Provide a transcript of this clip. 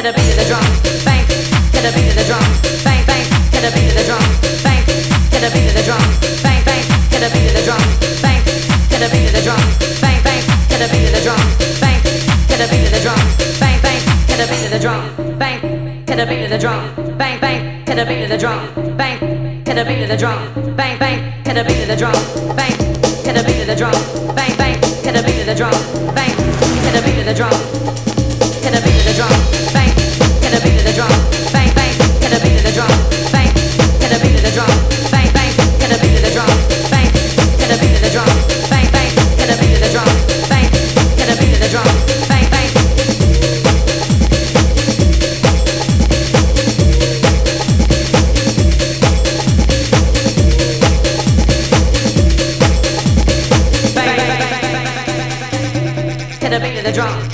to the beat of the drums, bang to the beat of the drums, bang bang to the beat of the drums, bang to the beat of the drums, bang bang to the beat of the drums, bang to the beat of the drums, bang bang to the beat of the drums, bang to the beat of the drums, bang bang to the beat of the drum, bang to the beat of the drum, bang bang to the beat of the drum, bang to the beat of the drum, bang bang to the beat of the drum, bang to the beat of the drum, bang bang to the beat of the drum, bang to the beat of the drum. to the drum.